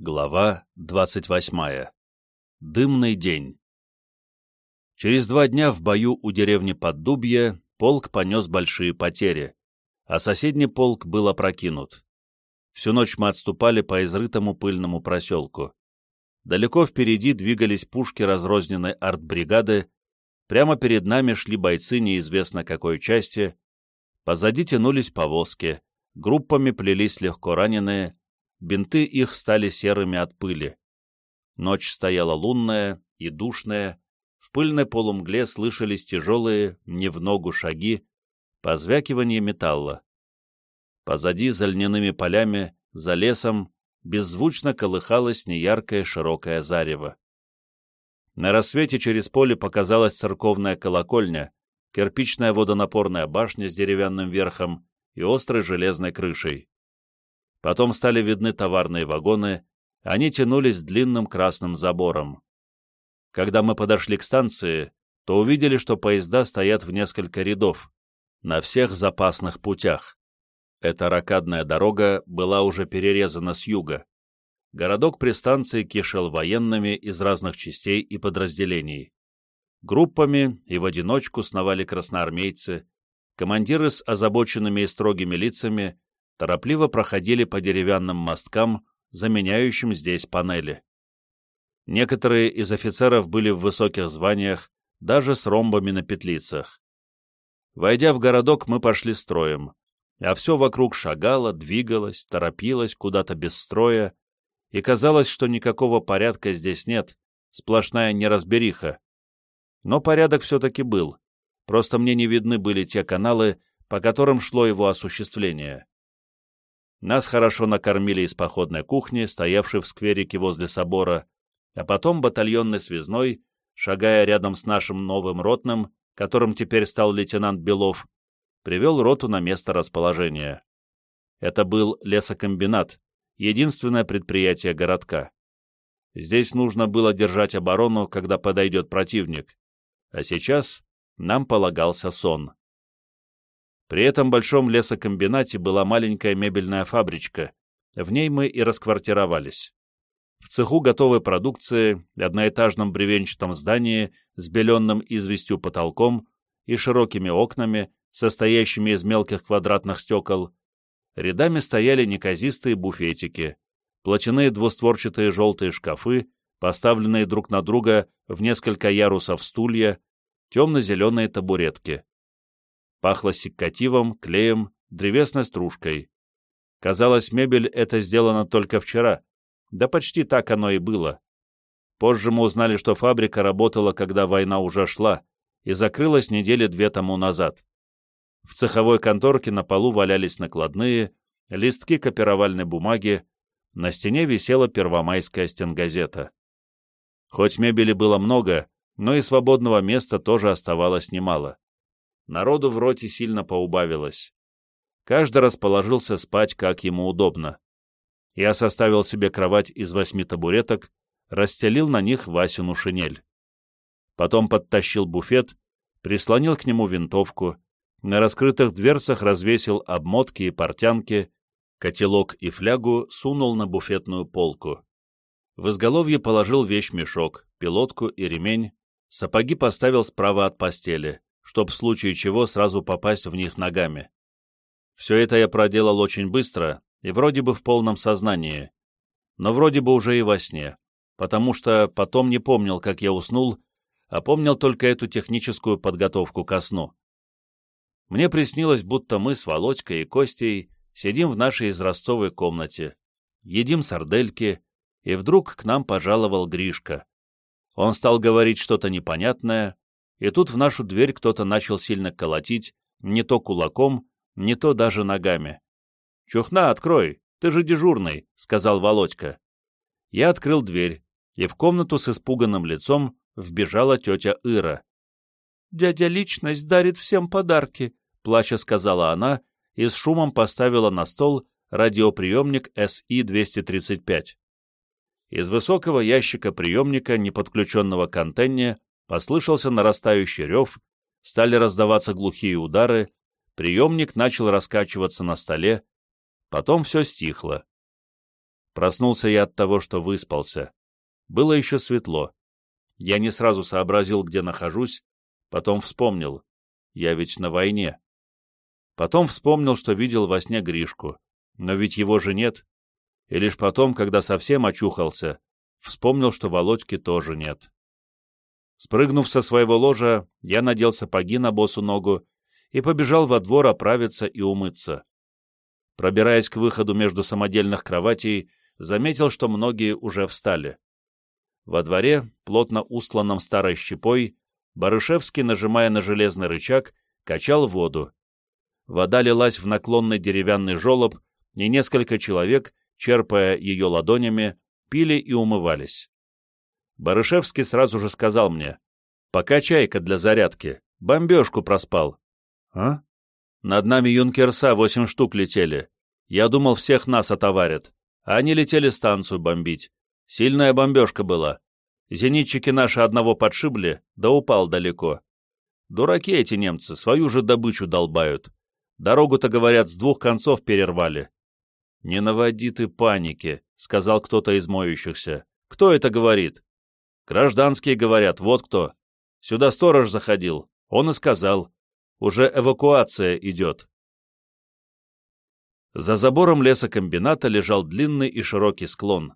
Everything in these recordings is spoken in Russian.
Глава 28. Дымный день. Через два дня в бою у деревни Поддубье полк понес большие потери, а соседний полк был опрокинут. Всю ночь мы отступали по изрытому пыльному проселку. Далеко впереди двигались пушки разрозненной артбригады, прямо перед нами шли бойцы неизвестно какой части, позади тянулись повозки, группами плелись легко раненые, бинты их стали серыми от пыли. Ночь стояла лунная и душная, в пыльной полумгле слышались тяжелые, не в ногу шаги, позвякивание металла. Позади, за льняными полями, за лесом, беззвучно колыхалось неяркое широкое зарево. На рассвете через поле показалась церковная колокольня, кирпичная водонапорная башня с деревянным верхом и острой железной крышей. Потом стали видны товарные вагоны, они тянулись длинным красным забором. Когда мы подошли к станции, то увидели, что поезда стоят в несколько рядов, на всех запасных путях. Эта ракадная дорога была уже перерезана с юга. Городок при станции кишел военными из разных частей и подразделений. Группами и в одиночку сновали красноармейцы, командиры с озабоченными и строгими лицами торопливо проходили по деревянным мосткам, заменяющим здесь панели. Некоторые из офицеров были в высоких званиях, даже с ромбами на петлицах. Войдя в городок, мы пошли строем, а все вокруг шагало, двигалось, торопилось куда-то без строя, и казалось, что никакого порядка здесь нет, сплошная неразбериха. Но порядок все-таки был, просто мне не видны были те каналы, по которым шло его осуществление. Нас хорошо накормили из походной кухни, стоявшей в скверике возле собора, а потом батальонный связной, шагая рядом с нашим новым ротным, которым теперь стал лейтенант Белов, привел роту на место расположения. Это был лесокомбинат, единственное предприятие городка. Здесь нужно было держать оборону, когда подойдет противник, а сейчас нам полагался сон. При этом большом лесокомбинате была маленькая мебельная фабричка, в ней мы и расквартировались. В цеху готовой продукции, одноэтажном бревенчатом здании с беленным известью потолком и широкими окнами, состоящими из мелких квадратных стекол, рядами стояли неказистые буфетики, платяные двустворчатые желтые шкафы, поставленные друг на друга в несколько ярусов стулья, темно-зеленые табуретки. Пахло сиккативом, клеем, древесной стружкой. Казалось, мебель это сделана только вчера. Да почти так оно и было. Позже мы узнали, что фабрика работала, когда война уже шла, и закрылась недели две тому назад. В цеховой конторке на полу валялись накладные, листки копировальной бумаги, на стене висела первомайская стенгазета. Хоть мебели было много, но и свободного места тоже оставалось немало. Народу в роте сильно поубавилось. Каждый расположился спать, как ему удобно. Я составил себе кровать из восьми табуреток, расстелил на них Васину шинель. Потом подтащил буфет, прислонил к нему винтовку, на раскрытых дверцах развесил обмотки и портянки, котелок и флягу сунул на буфетную полку. В изголовье положил вещь-мешок, пилотку и ремень, сапоги поставил справа от постели чтоб в случае чего сразу попасть в них ногами. Все это я проделал очень быстро и вроде бы в полном сознании, но вроде бы уже и во сне, потому что потом не помнил, как я уснул, а помнил только эту техническую подготовку ко сну. Мне приснилось, будто мы с Володькой и Костей сидим в нашей изразцовой комнате, едим сардельки, и вдруг к нам пожаловал Гришка. Он стал говорить что-то непонятное, и тут в нашу дверь кто-то начал сильно колотить, не то кулаком, не то даже ногами. «Чухна, открой, ты же дежурный», — сказал Володька. Я открыл дверь, и в комнату с испуганным лицом вбежала тетя Ира. «Дядя Личность дарит всем подарки», — плача сказала она и с шумом поставила на стол радиоприемник СИ-235. Из высокого ящика приемника, неподключенного к антенне, Послышался нарастающий рев, стали раздаваться глухие удары, приемник начал раскачиваться на столе, потом все стихло. Проснулся я от того, что выспался. Было еще светло. Я не сразу сообразил, где нахожусь, потом вспомнил. Я ведь на войне. Потом вспомнил, что видел во сне Гришку. Но ведь его же нет. И лишь потом, когда совсем очухался, вспомнил, что Володьки тоже нет. Спрыгнув со своего ложа, я надел сапоги на босу ногу и побежал во двор оправиться и умыться. Пробираясь к выходу между самодельных кроватей, заметил, что многие уже встали. Во дворе, плотно устланном старой щепой, Барышевский, нажимая на железный рычаг, качал воду. Вода лилась в наклонный деревянный желоб, и несколько человек, черпая ее ладонями, пили и умывались. Барышевский сразу же сказал мне, «Пока чайка для зарядки, бомбежку проспал». «А?» «Над нами юнкерса восемь штук летели. Я думал, всех нас отоварят. А они летели станцию бомбить. Сильная бомбежка была. Зенитчики наши одного подшибли, да упал далеко. Дураки эти немцы, свою же добычу долбают. Дорогу-то, говорят, с двух концов перервали. «Не наводи ты паники», — сказал кто-то из моющихся. «Кто это говорит?» «Гражданские говорят, вот кто. Сюда сторож заходил. Он и сказал. Уже эвакуация идет». За забором лесокомбината лежал длинный и широкий склон,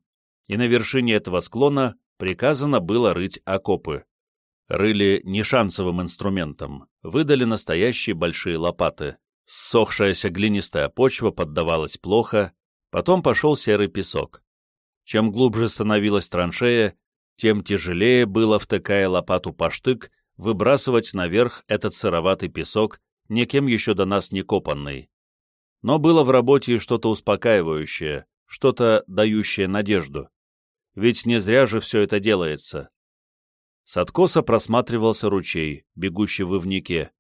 и на вершине этого склона приказано было рыть окопы. Рыли не шансовым инструментом, выдали настоящие большие лопаты. Ссохшаяся глинистая почва поддавалась плохо, потом пошел серый песок. Чем глубже становилась траншея, тем тяжелее было, втыкая лопату по штык, выбрасывать наверх этот сыроватый песок, никем еще до нас не копанный. Но было в работе что-то успокаивающее, что-то дающее надежду. Ведь не зря же все это делается. С откоса просматривался ручей, бегущий в ивнике,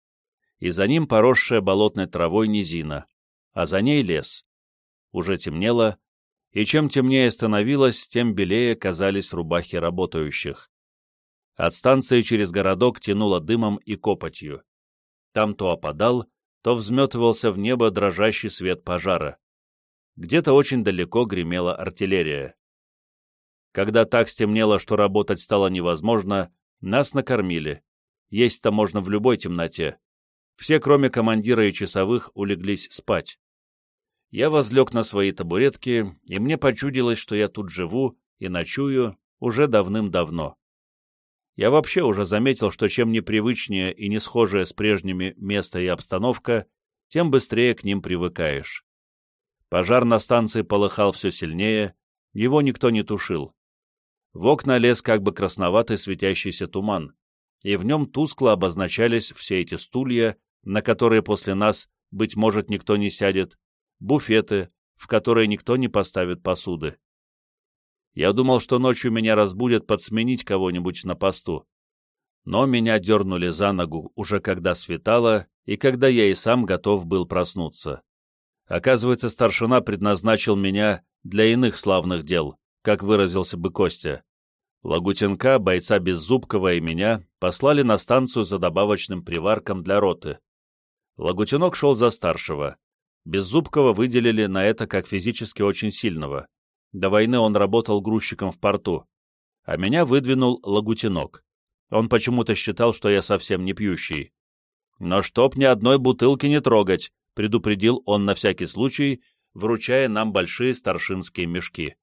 и за ним поросшая болотной травой низина, а за ней лес. Уже темнело, и чем темнее становилось, тем белее казались рубахи работающих. От станции через городок тянуло дымом и копотью. Там то опадал, то взметывался в небо дрожащий свет пожара. Где-то очень далеко гремела артиллерия. Когда так стемнело, что работать стало невозможно, нас накормили. Есть-то можно в любой темноте. Все, кроме командира и часовых, улеглись спать. Я возлег на свои табуретки, и мне почудилось, что я тут живу и ночую уже давным-давно. Я вообще уже заметил, что чем непривычнее и не схожее с прежними место и обстановка, тем быстрее к ним привыкаешь. Пожар на станции полыхал все сильнее, его никто не тушил. В окна лез как бы красноватый светящийся туман, и в нем тускло обозначались все эти стулья, на которые после нас, быть может, никто не сядет, буфеты, в которые никто не поставит посуды. Я думал, что ночью меня разбудят подсменить кого-нибудь на посту. Но меня дернули за ногу уже когда светало, и когда я и сам готов был проснуться. Оказывается, старшина предназначил меня для иных славных дел, как выразился бы Костя. Лагутенка, бойца Беззубкова и меня послали на станцию за добавочным приварком для роты. Лагутенок шел за старшего. Беззубкова выделили на это как физически очень сильного. До войны он работал грузчиком в порту. А меня выдвинул Лагутенок. Он почему-то считал, что я совсем не пьющий. «Но чтоб ни одной бутылки не трогать», — предупредил он на всякий случай, вручая нам большие старшинские мешки.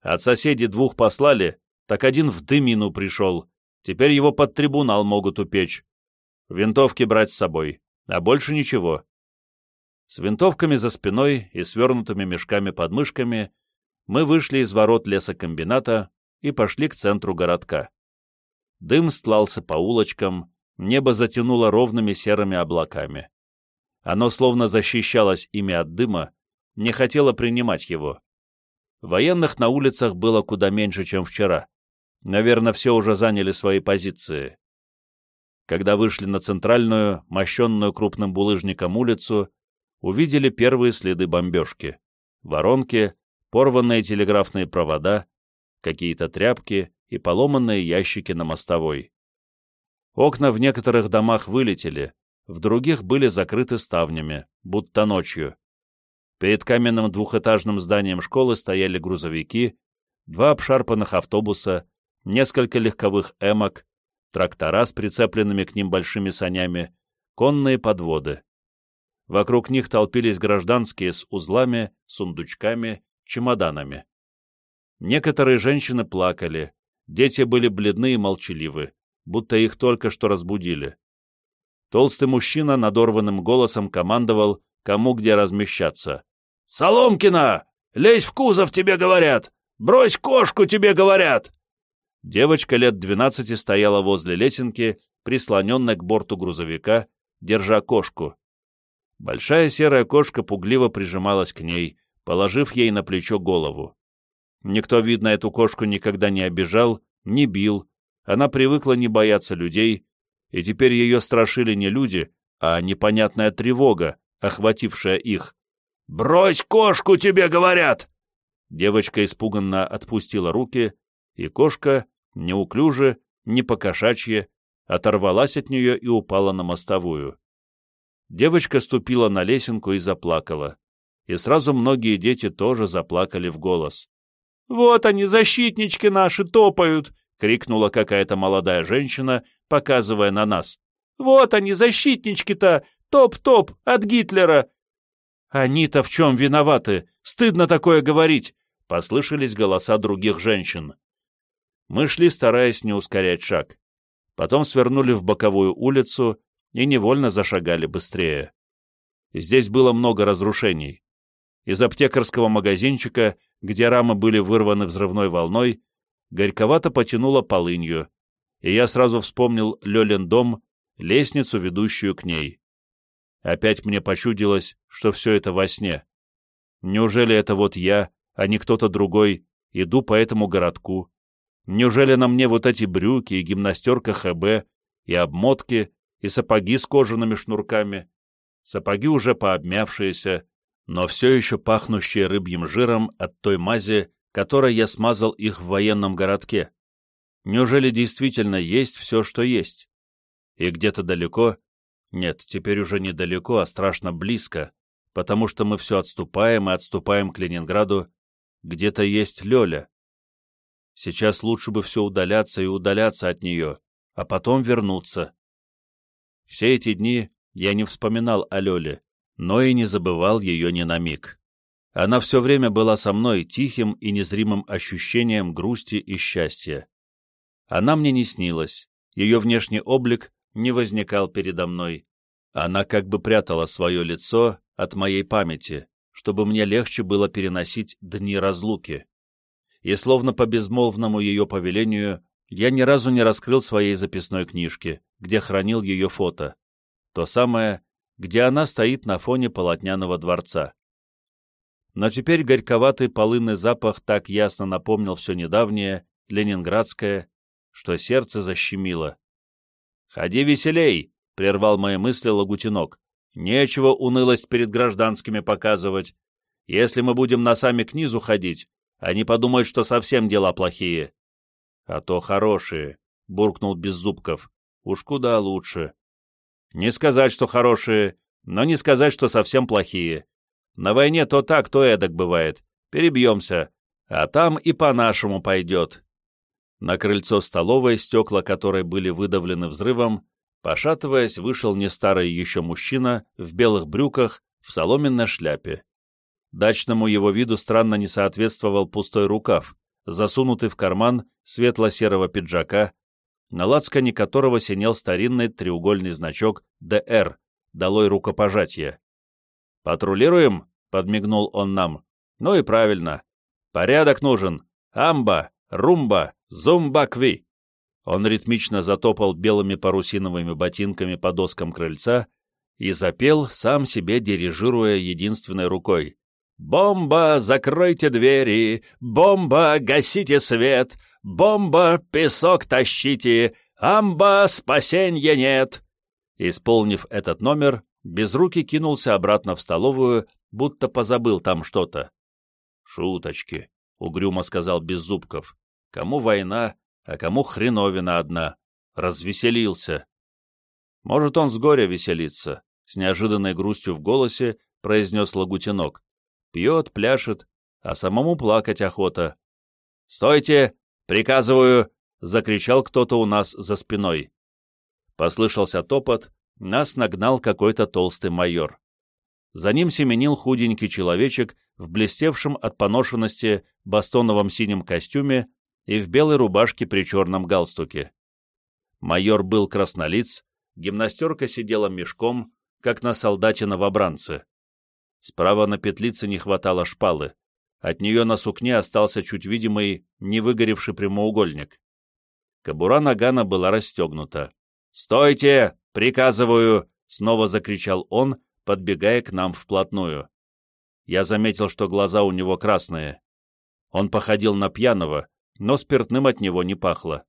От соседей двух послали, так один в дымину пришел. Теперь его под трибунал могут упечь. Винтовки брать с собой, а больше ничего. С винтовками за спиной и свернутыми мешками под мышками мы вышли из ворот лесокомбината и пошли к центру городка. Дым стлался по улочкам, небо затянуло ровными серыми облаками. Оно словно защищалось ими от дыма, не хотело принимать его. Военных на улицах было куда меньше, чем вчера. Наверное, все уже заняли свои позиции. Когда вышли на центральную, мощенную крупным булыжником улицу, увидели первые следы бомбежки. Воронки, порванные телеграфные провода, какие-то тряпки и поломанные ящики на мостовой. Окна в некоторых домах вылетели, в других были закрыты ставнями, будто ночью. Перед каменным двухэтажным зданием школы стояли грузовики, два обшарпанных автобуса, несколько легковых эмок, трактора с прицепленными к ним большими санями, конные подводы. Вокруг них толпились гражданские с узлами, сундучками, чемоданами. Некоторые женщины плакали, дети были бледны и молчаливы, будто их только что разбудили. Толстый мужчина надорванным голосом командовал, кому где размещаться. «Соломкина! Лезь в кузов, тебе говорят! Брось кошку, тебе говорят!» Девочка лет двенадцати стояла возле лесенки, прислоненной к борту грузовика, держа кошку. Большая серая кошка пугливо прижималась к ней, положив ей на плечо голову. Никто, видно, эту кошку никогда не обижал, не бил, она привыкла не бояться людей, и теперь ее страшили не люди, а непонятная тревога, охватившая их. «Брось кошку, тебе говорят!» Девочка испуганно отпустила руки, и кошка, неуклюже, не покошачье, оторвалась от нее и упала на мостовую. Девочка ступила на лесенку и заплакала. И сразу многие дети тоже заплакали в голос. «Вот они, защитнички наши, топают!» — крикнула какая-то молодая женщина, показывая на нас. «Вот они, защитнички-то! Топ-топ! От Гитлера!» «Они-то в чем виноваты? Стыдно такое говорить!» — послышались голоса других женщин. Мы шли, стараясь не ускорять шаг. Потом свернули в боковую улицу и невольно зашагали быстрее. Здесь было много разрушений. Из аптекарского магазинчика, где рамы были вырваны взрывной волной, горьковато потянуло полынью, и я сразу вспомнил Лёлин дом, лестницу, ведущую к ней. Опять мне почудилось, что все это во сне. Неужели это вот я, а не кто-то другой, иду по этому городку? Неужели на мне вот эти брюки и гимнастерка ХБ, и обмотки, и сапоги с кожаными шнурками? Сапоги уже пообмявшиеся, но все еще пахнущие рыбьим жиром от той мази, которой я смазал их в военном городке. Неужели действительно есть все, что есть? И где-то далеко, нет, теперь уже не далеко, а страшно близко, потому что мы все отступаем и отступаем к Ленинграду, где-то есть Лёля. Сейчас лучше бы все удаляться и удаляться от нее, а потом вернуться. Все эти дни я не вспоминал о Лёле, но и не забывал ее ни на миг. Она все время была со мной тихим и незримым ощущением грусти и счастья. Она мне не снилась, ее внешний облик не возникал передо мной. Она как бы прятала свое лицо от моей памяти, чтобы мне легче было переносить дни разлуки. И словно по безмолвному ее повелению я ни разу не раскрыл своей записной книжки, где хранил ее фото. То самое, где она стоит на фоне полотняного дворца. Но теперь горьковатый полынный запах так ясно напомнил все недавнее, ленинградское, что сердце защемило. «Ходи веселей!» — прервал мои мысли Лагутинок. «Нечего унылость перед гражданскими показывать. Если мы будем носами к низу ходить, они подумают, что совсем дела плохие». «А то хорошие», — буркнул Беззубков. «Уж куда лучше. Не сказать, что хорошие, но не сказать, что совсем плохие. На войне то так, то эдак бывает. Перебьемся, а там и по-нашему пойдет. На крыльцо столовой, стекла которой были выдавлены взрывом, пошатываясь, вышел не старый еще мужчина в белых брюках, в соломенной шляпе. Дачному его виду странно не соответствовал пустой рукав, засунутый в карман светло-серого пиджака, на лацкане которого синел старинный треугольный значок «ДР» — «Долой рукопожатие». «Патрулируем?» — подмигнул он нам. «Ну и правильно. Порядок нужен. Амба, румба, зумбакви». Он ритмично затопал белыми парусиновыми ботинками по доскам крыльца и запел, сам себе дирижируя единственной рукой. «Бомба, закройте двери! Бомба, гасите свет! Бомба, песок тащите! Амба, спасенья нет!» Исполнив этот номер, Безрукий кинулся обратно в столовую, будто позабыл там что-то. «Шуточки», — угрюмо сказал Беззубков. «Кому война, а кому хреновина одна. Развеселился». «Может, он с горя веселится», — с неожиданной грустью в голосе произнес Лагутинок. пьет, пляшет, а самому плакать охота. «Стойте! Приказываю!» — закричал кто-то у нас за спиной. Послышался топот, нас нагнал какой-то толстый майор. За ним семенил худенький человечек в блестевшем от поношенности бастоновом синем костюме и в белой рубашке при черном галстуке. Майор был краснолиц, гимнастерка сидела мешком, как на солдате новобранце. Справа на петлице не хватало шпалы. От нее на сукне остался чуть видимый, невыгоревший прямоугольник. Кобура нагана была расстегнута. «Стойте! Приказываю!» — снова закричал он, подбегая к нам вплотную. Я заметил, что глаза у него красные. Он походил на пьяного, но спиртным от него не пахло.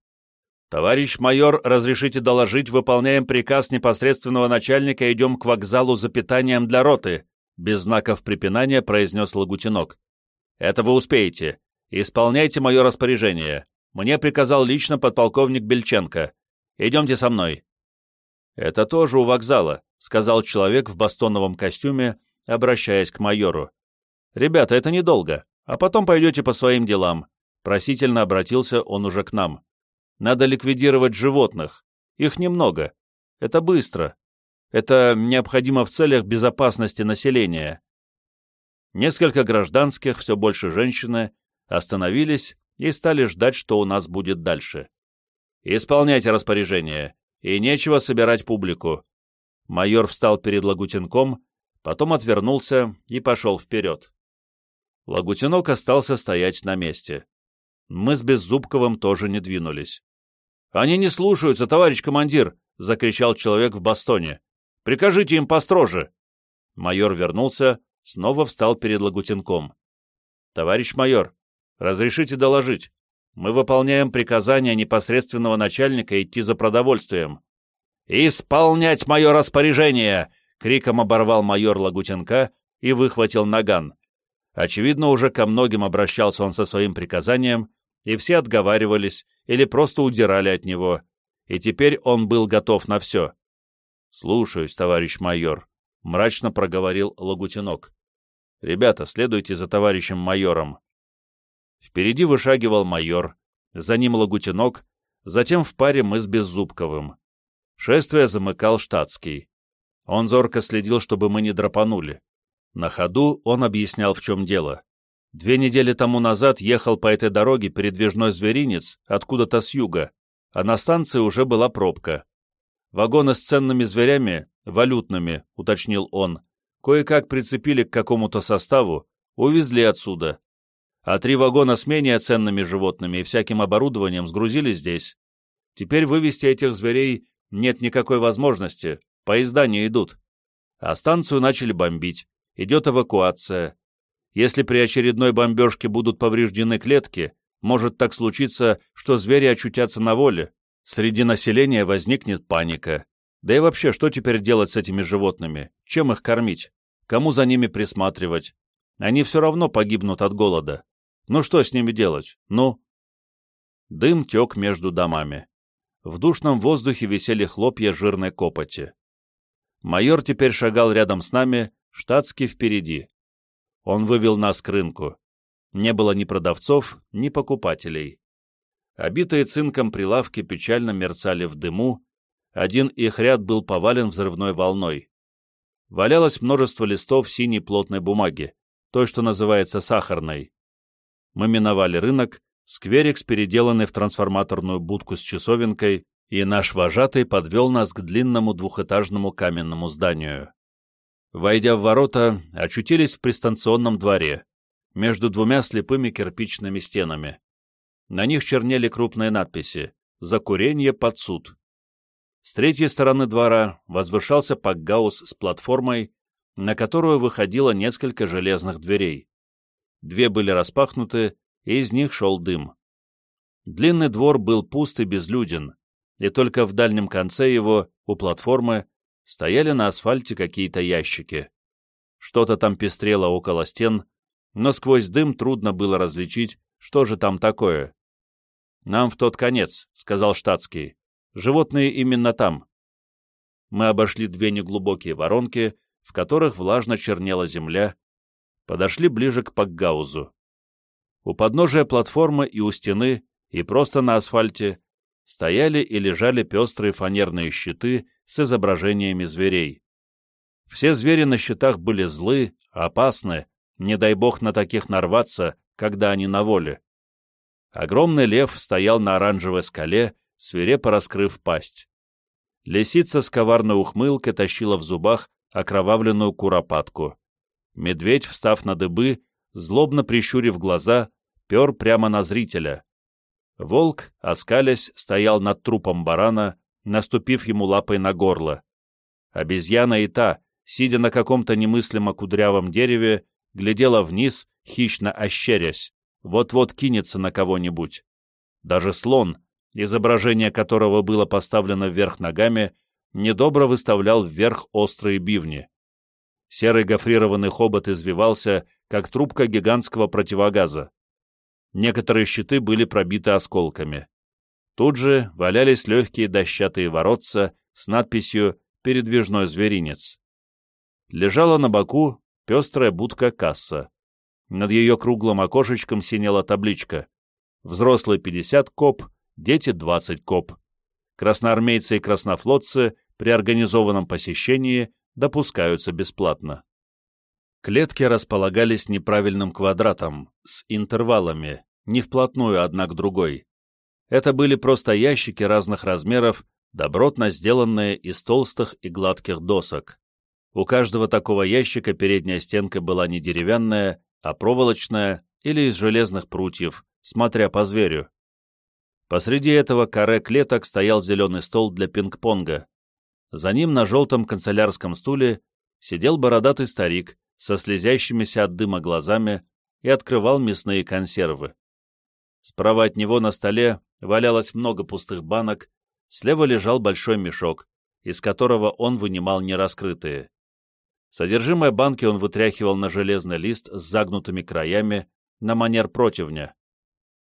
«Товарищ майор, разрешите доложить, выполняем приказ непосредственного начальника, идем к вокзалу за питанием для роты», без знаков препинания произнес Лагутинок. «Это вы успеете. Исполняйте мое распоряжение. Мне приказал лично подполковник Бельченко. Идемте со мной». «Это тоже у вокзала», — сказал человек в бастоновом костюме, обращаясь к майору. «Ребята, это недолго, а потом пойдете по своим делам». Просительно обратился он уже к нам. Надо ликвидировать животных. Их немного. Это быстро. Это необходимо в целях безопасности населения. Несколько гражданских, все больше женщины, остановились и стали ждать, что у нас будет дальше. «Исполняйте распоряжение, и нечего собирать публику». Майор встал перед Лагутенком, потом отвернулся и пошел вперед. Лагутенок остался стоять на месте. Мы с Беззубковым тоже не двинулись. «Они не слушаются, товарищ командир!» — закричал человек в бастоне. «Прикажите им построже!» Майор вернулся, снова встал перед Лагутенком. «Товарищ майор, разрешите доложить. Мы выполняем приказание непосредственного начальника идти за продовольствием». «Исполнять мое распоряжение!» — криком оборвал майор Лагутенка и выхватил наган. Очевидно, уже ко многим обращался он со своим приказанием, и все отговаривались или просто удирали от него, и теперь он был готов на все. «Слушаюсь, товарищ майор», — мрачно проговорил Лагутинок. «Ребята, следуйте за товарищем майором». Впереди вышагивал майор, за ним Лагутинок, затем в паре мы с Беззубковым. Шествие замыкал штатский. Он зорко следил, чтобы мы не драпанули. На ходу он объяснял, в чем дело. Две недели тому назад ехал по этой дороге передвижной зверинец откуда-то с юга, а на станции уже была пробка. Вагоны с ценными зверями, валютными, уточнил он, кое-как прицепили к какому-то составу, увезли отсюда. А три вагона с менее ценными животными и всяким оборудованием сгрузили здесь. Теперь вывести этих зверей нет никакой возможности, поезда не идут. А станцию начали бомбить, идет эвакуация, если при очередной бомбежке будут повреждены клетки, может так случиться, что звери очутятся на воле. Среди населения возникнет паника. Да и вообще, что теперь делать с этими животными? Чем их кормить? Кому за ними присматривать? Они все равно погибнут от голода. Ну что с ними делать? Ну? Дым тек между домами. В душном воздухе висели хлопья жирной копоти. Майор теперь шагал рядом с нами, штатский впереди. Он вывел нас к рынку. Не было ни продавцов, ни покупателей. Обитые цинком прилавки печально мерцали в дыму, один их ряд был повален взрывной волной. Валялось множество листов синей плотной бумаги, той, что называется сахарной. Мы миновали рынок, скверик с переделанной в трансформаторную будку с часовенкой, и наш вожатый подвел нас к длинному двухэтажному каменному зданию. Войдя в ворота, очутились в пристанционном дворе, между двумя слепыми кирпичными стенами. На них чернели крупные надписи «За курение под суд». С третьей стороны двора возвышался пакгаус с платформой, на которую выходило несколько железных дверей. Две были распахнуты, и из них шел дым. Длинный двор был пуст и безлюден, и только в дальнем конце его, у платформы, стояли на асфальте какие-то ящики. Что-то там пестрело около стен, но сквозь дым трудно было различить, что же там такое. «Нам в тот конец», — сказал штатский. «Животные именно там». Мы обошли две неглубокие воронки, в которых влажно чернела земля. подошли ближе к Пакгаузу. У подножия платформы и у стены, и просто на асфальте стояли и лежали пестрые фанерные щиты с изображениями зверей. Все звери на щитах были злы, опасны, не дай бог на таких нарваться, когда они на воле. Огромный лев стоял на оранжевой скале, свирепо раскрыв пасть. Лисица с коварной ухмылкой тащила в зубах окровавленную куропатку. Медведь, встав на дыбы, злобно прищурив глаза, пер прямо на зрителя. Волк, оскалясь, стоял над трупом барана, наступив ему лапой на горло. Обезьяна и та, сидя на каком-то немыслимо кудрявом дереве, глядела вниз, хищно ощерясь, вот-вот кинется на кого-нибудь. Даже слон, изображение которого было поставлено вверх ногами, недобро выставлял вверх острые бивни. Серый гофрированный хобот извивался, как трубка гигантского противогаза. Некоторые щиты были пробиты осколками. Тут же валялись легкие дощатые воротца с надписью «Передвижной зверинец». Лежала на боку пестрая будка-касса. Над ее круглым окошечком синела табличка «Взрослые 50 коп, дети 20 коп». Красноармейцы и краснофлотцы при организованном посещении допускаются бесплатно. Клетки располагались неправильным квадратом, с интервалами, не вплотную одна к другой. Это были просто ящики разных размеров, добротно сделанные из толстых и гладких досок. У каждого такого ящика передняя стенка была не деревянная, а проволочная или из железных прутьев, смотря по зверю. Посреди этого каре клеток стоял зеленый стол для пинг-понга. За ним на желтом канцелярском стуле сидел бородатый старик со слезящимися от дыма глазами и открывал мясные консервы. Справа от него на столе валялось много пустых банок, слева лежал большой мешок, из которого он вынимал нераскрытые. Содержимое банки он вытряхивал на железный лист с загнутыми краями, на манер противня.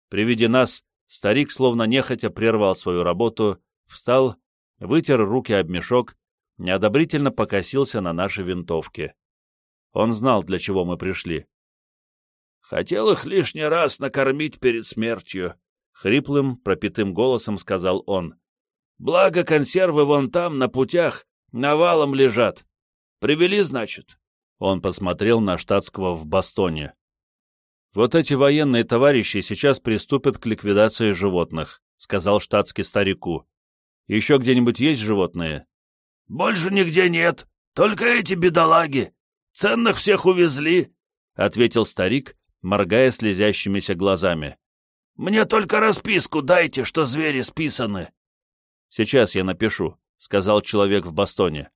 При виде нас старик словно нехотя прервал свою работу, встал, вытер руки об мешок, неодобрительно покосился на наши винтовки. Он знал, для чего мы пришли. «Хотел их лишний раз накормить перед смертью», — хриплым, пропитым голосом сказал он. «Благо консервы вон там, на путях, навалом лежат. Привели, значит?» Он посмотрел на штатского в бастоне. «Вот эти военные товарищи сейчас приступят к ликвидации животных», — сказал штатский старику. «Еще где-нибудь есть животные?» «Больше нигде нет, только эти бедолаги. Ценных всех увезли», — ответил старик, моргая слезящимися глазами. «Мне только расписку дайте, что звери списаны». «Сейчас я напишу», — сказал человек в бастоне.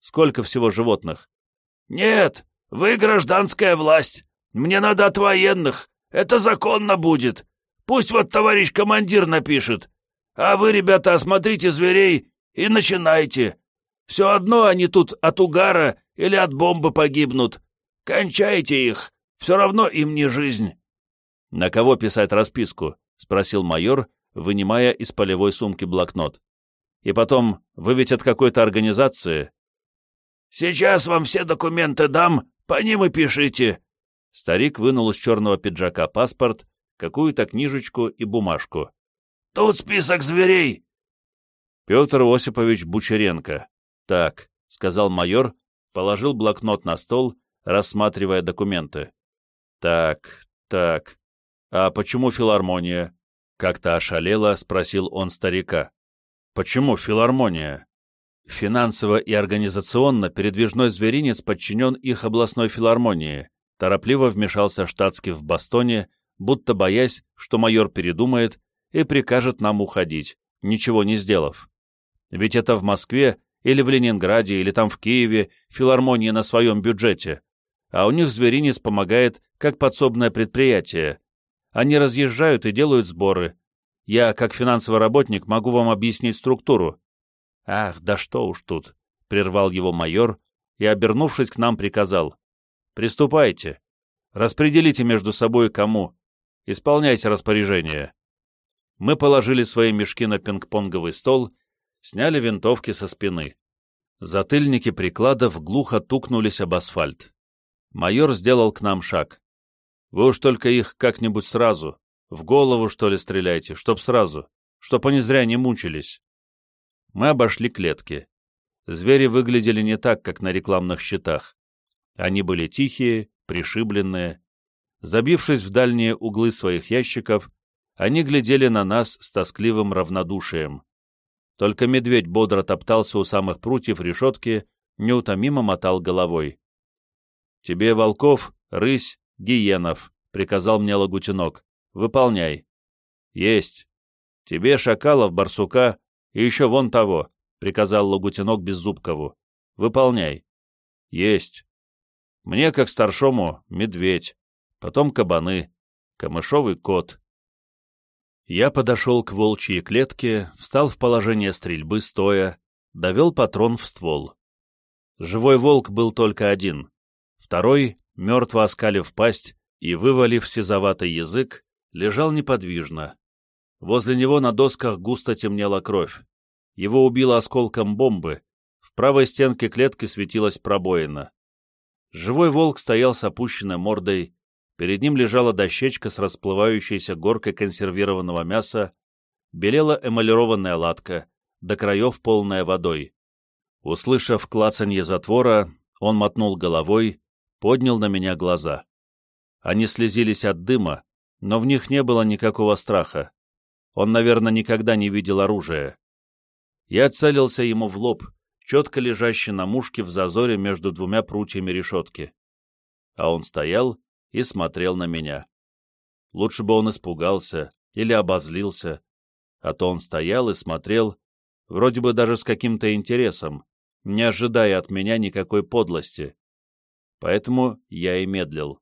«Сколько всего животных?» «Нет, вы гражданская власть. Мне надо от военных. Это законно будет. Пусть вот товарищ командир напишет. А вы, ребята, осмотрите зверей и начинайте. Все одно они тут от угара или от бомбы погибнут. Кончайте их, все равно им не жизнь». «На кого писать расписку?» — спросил майор, вынимая из полевой сумки блокнот. «И потом, вы ведь от какой-то организации?» «Сейчас вам все документы дам, по ним и пишите». Старик вынул из черного пиджака паспорт, какую-то книжечку и бумажку. «Тут список зверей!» Петр Осипович Бучеренко. «Так», — сказал майор, положил блокнот на стол, рассматривая документы. «Так, так. А почему филармония?» Как-то ошалело спросил он старика. «Почему филармония?» Финансово и организационно передвижной зверинец подчинен их областной филармонии. Торопливо вмешался штатский в Бастоне, будто боясь, что майор передумает и прикажет нам уходить, ничего не сделав. Ведь это в Москве или в Ленинграде, или там в Киеве филармонии на своем бюджете, а у них зверинец помогает как подсобное предприятие. Они разъезжают и делают сборы. Я, как финансовый работник, могу вам объяснить структуру. Ах, да что уж тут, — прервал его майор и, обернувшись к нам, приказал. Приступайте. Распределите между собой кому. Исполняйте распоряжение. Мы положили свои мешки на пинг-понговый стол сняли винтовки со спины. Затыльники прикладов глухо тукнулись об асфальт. Майор сделал к нам шаг. «Вы уж только их как-нибудь сразу. В голову, что ли, стреляйте, чтоб сразу, чтоб они зря не мучились». Мы обошли клетки. Звери выглядели не так, как на рекламных щитах. Они были тихие, пришибленные. Забившись в дальние углы своих ящиков, они глядели на нас с тоскливым равнодушием. Только медведь бодро топтался у самых прутьев решетки, неутомимо мотал головой. «Тебе волков, рысь, гиенов», — приказал мне лагутинок. «Выполняй». «Есть». «Тебе шакалов, барсука и еще вон того», — приказал лагутинок Беззубкову. «Выполняй». «Есть». «Мне, как старшому, медведь, потом кабаны, камышовый кот». Я подошел к волчьей клетке, встал в положение стрельбы стоя, довел патрон в ствол. Живой волк был только один. Второй, мертво оскалив пасть и вывалив сизоватый язык, лежал неподвижно. Возле него на досках густо темнела кровь. Его убило осколком бомбы. В правой стенке клетки светилась пробоина. Живой волк стоял с опущенной мордой, Перед ним лежала дощечка с расплывающейся горкой консервированного мяса, белела эмалированная латка, до краев полная водой. Услышав клацанье затвора, он мотнул головой, поднял на меня глаза. Они слезились от дыма, но в них не было никакого страха. Он, наверное, никогда не видел оружия. Я целился ему в лоб, четко лежащий на мушке в зазоре между двумя прутьями решетки. А он стоял и смотрел на меня. Лучше бы он испугался или обозлился, а то он стоял и смотрел, вроде бы даже с каким-то интересом, не ожидая от меня никакой подлости. Поэтому я и медлил.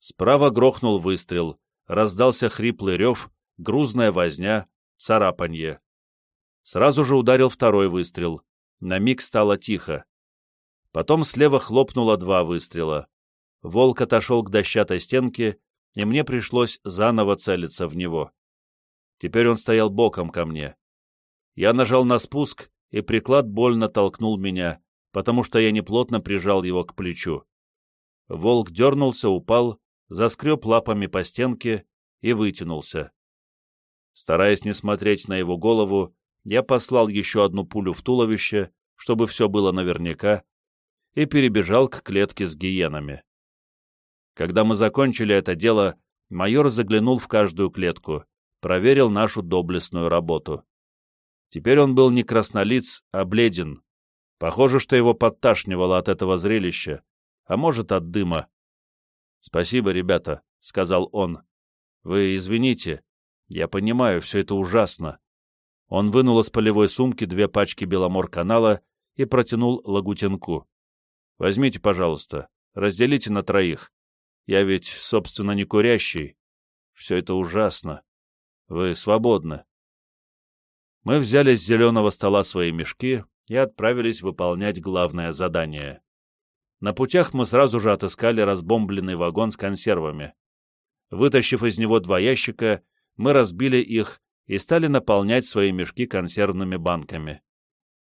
Справа грохнул выстрел, раздался хриплый рев, грузная возня, царапанье. Сразу же ударил второй выстрел. На миг стало тихо. Потом слева хлопнуло два выстрела. Волк отошел к дощатой стенке, и мне пришлось заново целиться в него. Теперь он стоял боком ко мне. Я нажал на спуск, и приклад больно толкнул меня, потому что я неплотно прижал его к плечу. Волк дернулся, упал, заскреб лапами по стенке и вытянулся. Стараясь не смотреть на его голову, я послал еще одну пулю в туловище, чтобы все было наверняка, и перебежал к клетке с гиенами. Когда мы закончили это дело, майор заглянул в каждую клетку, проверил нашу доблестную работу. Теперь он был не краснолиц, а бледен. Похоже, что его подташнивало от этого зрелища, а может, от дыма. «Спасибо, ребята», — сказал он. «Вы извините. Я понимаю, все это ужасно». Он вынул из полевой сумки две пачки Беломор-канала и протянул Лагутенку. «Возьмите, пожалуйста, разделите на троих. Я ведь, собственно, не курящий. Все это ужасно. Вы свободны. Мы взяли с зеленого стола свои мешки и отправились выполнять главное задание. На путях мы сразу же отыскали разбомбленный вагон с консервами. Вытащив из него два ящика, мы разбили их и стали наполнять свои мешки консервными банками.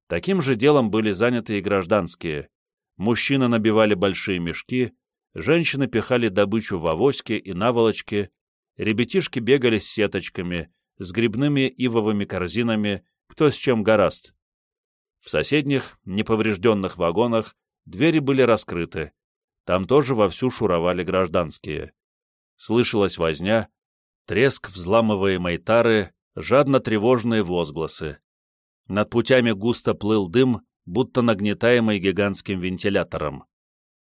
Таким же делом были заняты и гражданские. Мужчины набивали большие мешки, женщины пихали добычу в авоське и наволочки, ребятишки бегали с сеточками, с грибными ивовыми корзинами, кто с чем гораст. В соседних, неповрежденных вагонах двери были раскрыты. Там тоже вовсю шуровали гражданские. Слышалась возня, треск взламываемой тары, жадно-тревожные возгласы. Над путями густо плыл дым, будто нагнетаемый гигантским вентилятором.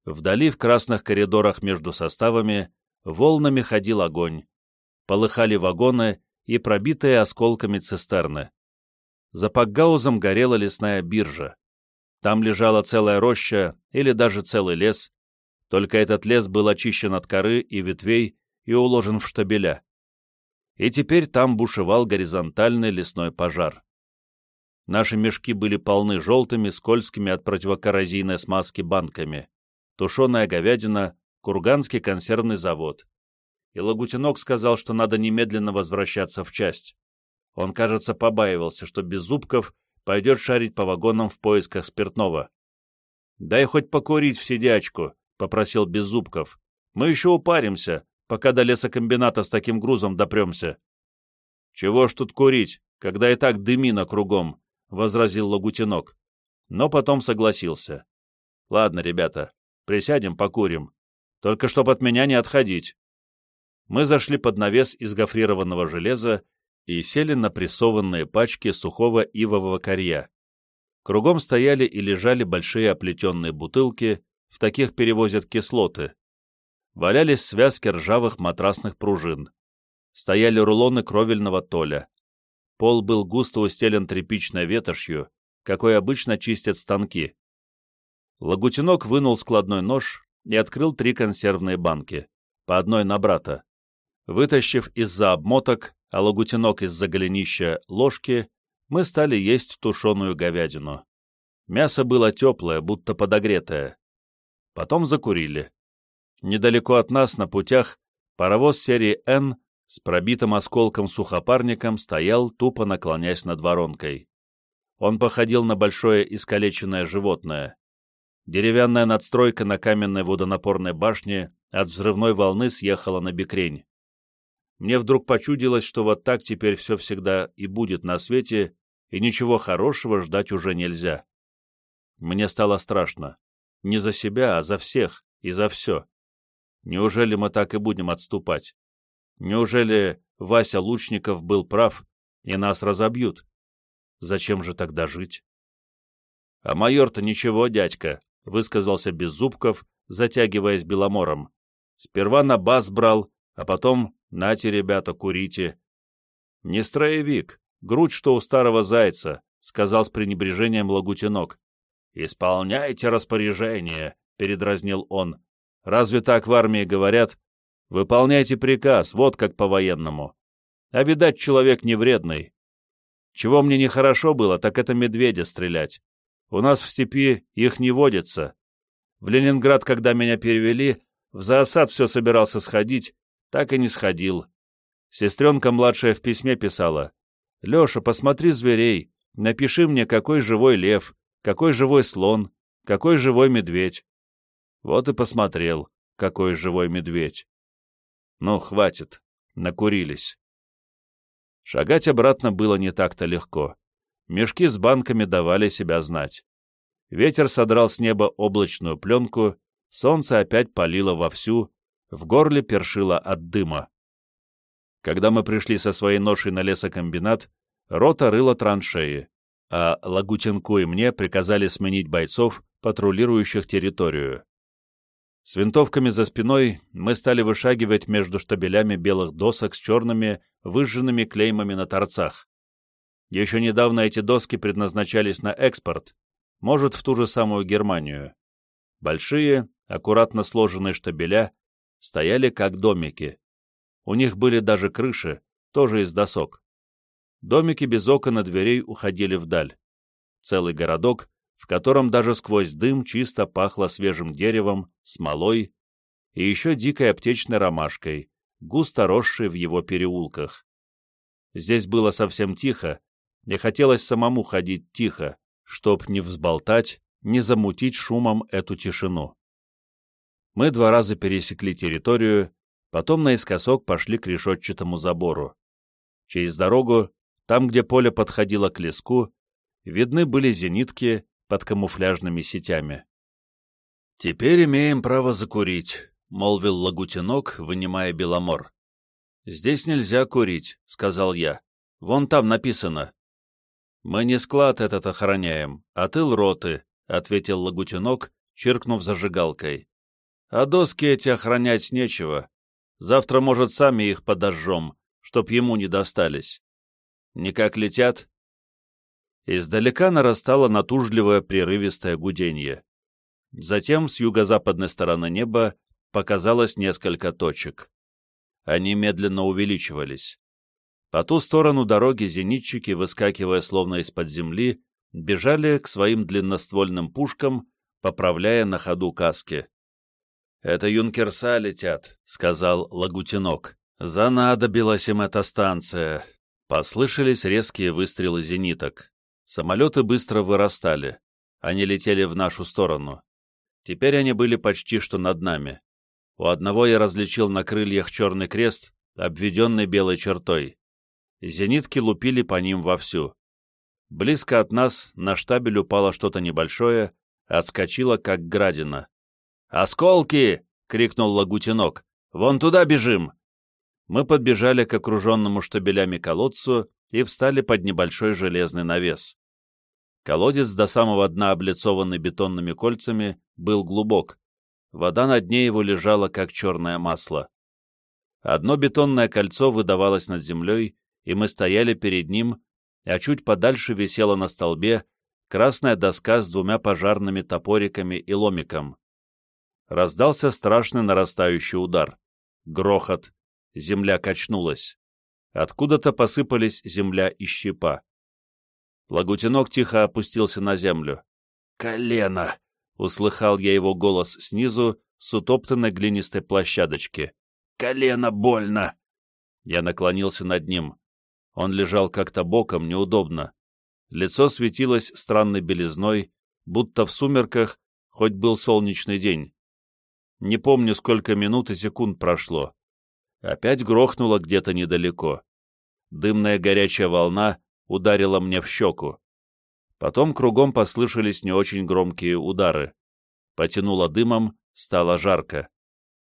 Вдали в красных коридорах между составами волнами ходил огонь. Полыхали вагоны и пробитые осколками цистерны. За Пакгаузом горела лесная биржа. Там лежала целая роща или даже целый лес, только этот лес был очищен от коры и ветвей и уложен в штабеля. И теперь там бушевал горизонтальный лесной пожар. Наши мешки были полны желтыми, скользкими от противокоррозийной смазки банками тушеная говядина, Курганский консервный завод. И Лагутинок сказал, что надо немедленно возвращаться в часть. Он, кажется, побаивался, что без зубков пойдет шарить по вагонам в поисках спиртного. «Дай хоть покурить в сидячку», — попросил Беззубков. «Мы еще упаримся, пока до лесокомбината с таким грузом допремся». «Чего ж тут курить, когда и так дымина кругом?» — возразил Лагутинок. Но потом согласился. «Ладно, ребята, присядем, покурим. Только чтоб от меня не отходить». Мы зашли под навес из гофрированного железа и сели на прессованные пачки сухого ивового корья. Кругом стояли и лежали большие оплетенные бутылки, в таких перевозят кислоты. Валялись связки ржавых матрасных пружин. Стояли рулоны кровельного толя. Пол был густо устелен тряпичной ветошью, какой обычно чистят станки. Лагутинок вынул складной нож и открыл три консервные банки, по одной на брата. Вытащив из-за обмоток, а лагутинок из-за голенища ложки, мы стали есть тушеную говядину. Мясо было теплое, будто подогретое. Потом закурили. Недалеко от нас, на путях, паровоз серии «Н» с пробитым осколком сухопарником стоял, тупо наклоняясь над воронкой. Он походил на большое искалеченное животное. Деревянная надстройка на каменной водонапорной башне от взрывной волны съехала на бекрень. Мне вдруг почудилось, что вот так теперь все всегда и будет на свете, и ничего хорошего ждать уже нельзя. Мне стало страшно. Не за себя, а за всех и за все. Неужели мы так и будем отступать? Неужели Вася Лучников был прав, и нас разобьют? Зачем же тогда жить? — А майор-то ничего, дядька, — высказался Беззубков, затягиваясь беломором. Сперва на бас брал, а потом «нате, ребята, курите». «Не строевик, грудь, что у старого зайца», — сказал с пренебрежением Лагутинок. «Исполняйте распоряжение», — передразнил он. «Разве так в армии говорят? Выполняйте приказ, вот как по-военному. А видать, человек не вредный. Чего мне нехорошо было, так это медведя стрелять. У нас в степи их не водится. В Ленинград, когда меня перевели, в зоосад все собирался сходить, так и не сходил. Сестренка младшая в письме писала. «Леша, посмотри зверей, напиши мне, какой живой лев, какой живой слон, какой живой медведь. Вот и посмотрел, какой живой медведь. Ну, хватит, накурились. Шагать обратно было не так-то легко. Мешки с банками давали себя знать. Ветер содрал с неба облачную пленку, солнце опять палило вовсю, в горле першило от дыма. Когда мы пришли со своей ношей на лесокомбинат, рота рыла траншеи а Лагутенку и мне приказали сменить бойцов, патрулирующих территорию. С винтовками за спиной мы стали вышагивать между штабелями белых досок с черными, выжженными клеймами на торцах. Еще недавно эти доски предназначались на экспорт, может, в ту же самую Германию. Большие, аккуратно сложенные штабеля стояли как домики. У них были даже крыши, тоже из досок. Домики без окон и дверей уходили вдаль. Целый городок, в котором даже сквозь дым чисто пахло свежим деревом, смолой и еще дикой аптечной ромашкой, густо росшей в его переулках. Здесь было совсем тихо, и хотелось самому ходить тихо, чтоб не взболтать, не замутить шумом эту тишину. Мы два раза пересекли территорию, потом наискосок пошли к решетчатому забору. Через дорогу там, где поле подходило к леску, видны были зенитки под камуфляжными сетями. «Теперь имеем право закурить», — молвил Лагутинок, вынимая беломор. «Здесь нельзя курить», — сказал я. «Вон там написано». «Мы не склад этот охраняем, а тыл роты», — ответил Лагутинок, чиркнув зажигалкой. «А доски эти охранять нечего. Завтра, может, сами их подожжем, чтоб ему не достались». Никак летят?» Издалека нарастало натужливое прерывистое гуденье. Затем с юго-западной стороны неба показалось несколько точек. Они медленно увеличивались. По ту сторону дороги зенитчики, выскакивая словно из-под земли, бежали к своим длинноствольным пушкам, поправляя на ходу каски. «Это юнкерса летят», — сказал Лагутинок. «Занадобилась им эта станция. Послышались резкие выстрелы зениток. Самолеты быстро вырастали. Они летели в нашу сторону. Теперь они были почти что над нами. У одного я различил на крыльях черный крест, обведенный белой чертой. Зенитки лупили по ним вовсю. Близко от нас на штабель упало что-то небольшое, отскочило, как градина. «Осколки!» — крикнул Лагутинок. «Вон туда бежим!» Мы подбежали к окруженному штабелями колодцу и встали под небольшой железный навес. Колодец до самого дна, облицованный бетонными кольцами, был глубок. Вода на дне его лежала, как черное масло. Одно бетонное кольцо выдавалось над землей, и мы стояли перед ним, а чуть подальше висела на столбе красная доска с двумя пожарными топориками и ломиком. Раздался страшный нарастающий удар. Грохот. Земля качнулась. Откуда-то посыпались земля и щепа. Лагутинок тихо опустился на землю. «Колено!» — услыхал я его голос снизу с утоптанной глинистой площадочки. «Колено больно!» Я наклонился над ним. Он лежал как-то боком, неудобно. Лицо светилось странной белизной, будто в сумерках, хоть был солнечный день. Не помню, сколько минут и секунд прошло. Опять грохнуло где-то недалеко. Дымная горячая волна ударила мне в щеку. Потом кругом послышались не очень громкие удары. Потянуло дымом, стало жарко.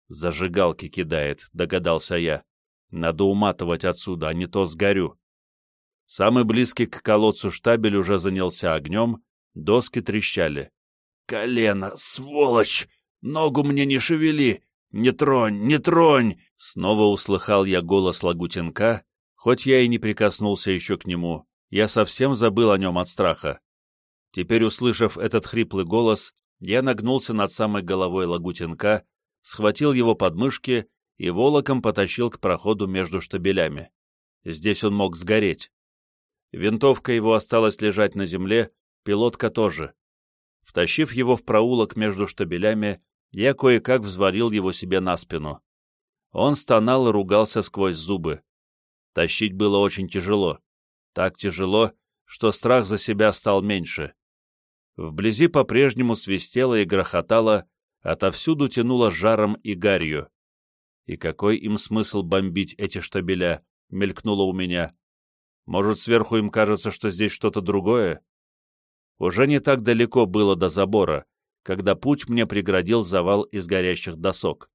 «Зажигалки кидает», — догадался я. «Надо уматывать отсюда, а не то сгорю». Самый близкий к колодцу штабель уже занялся огнем, доски трещали. «Колено, сволочь! Ногу мне не шевели! Не тронь, не тронь!» Снова услыхал я голос Лагутенка, хоть я и не прикоснулся еще к нему, я совсем забыл о нем от страха. Теперь, услышав этот хриплый голос, я нагнулся над самой головой Лагутенка, схватил его подмышки и волоком потащил к проходу между штабелями. Здесь он мог сгореть. Винтовка его осталась лежать на земле, пилотка тоже. Втащив его в проулок между штабелями, я кое-как взвалил его себе на спину. Он стонал и ругался сквозь зубы. Тащить было очень тяжело. Так тяжело, что страх за себя стал меньше. Вблизи по-прежнему свистело и грохотало, отовсюду тянуло жаром и гарью. И какой им смысл бомбить эти штабеля, мелькнуло у меня. Может, сверху им кажется, что здесь что-то другое? Уже не так далеко было до забора, когда путь мне преградил завал из горящих досок.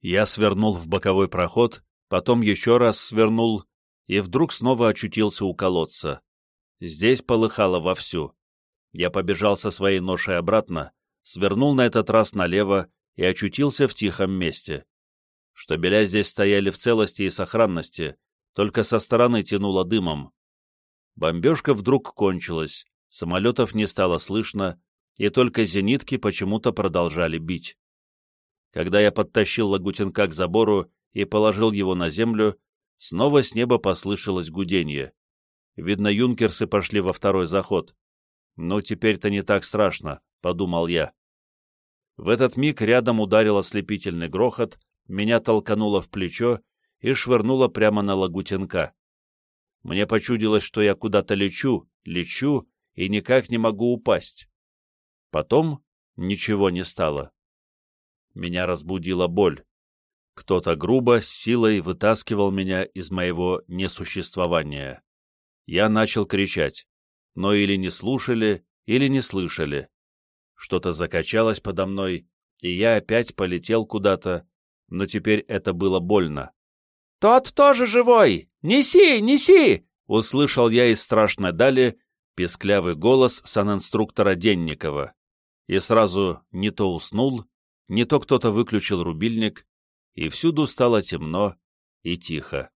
Я свернул в боковой проход, потом еще раз свернул и вдруг снова очутился у колодца. Здесь полыхало вовсю. Я побежал со своей ношей обратно, свернул на этот раз налево и очутился в тихом месте. Штабеля здесь стояли в целости и сохранности, только со стороны тянуло дымом. Бомбежка вдруг кончилась, самолетов не стало слышно, и только зенитки почему-то продолжали бить. Когда я подтащил Лагутенка к забору и положил его на землю, Снова с неба послышалось гудение. Видно, юнкерсы пошли во второй заход. «Ну, теперь-то не так страшно», — подумал я. В этот миг рядом ударил ослепительный грохот, меня толкануло в плечо и швырнуло прямо на лагутенка. Мне почудилось, что я куда-то лечу, лечу и никак не могу упасть. Потом ничего не стало. Меня разбудила боль. Кто-то грубо, с силой вытаскивал меня из моего несуществования. Я начал кричать, но или не слушали, или не слышали. Что-то закачалось подо мной, и я опять полетел куда-то, но теперь это было больно. «Тот тоже живой! Неси, неси!» — услышал я из страшной дали песклявый голос санинструктора Денникова. И сразу не то уснул, не то кто-то выключил рубильник, и всюду стало темно и тихо.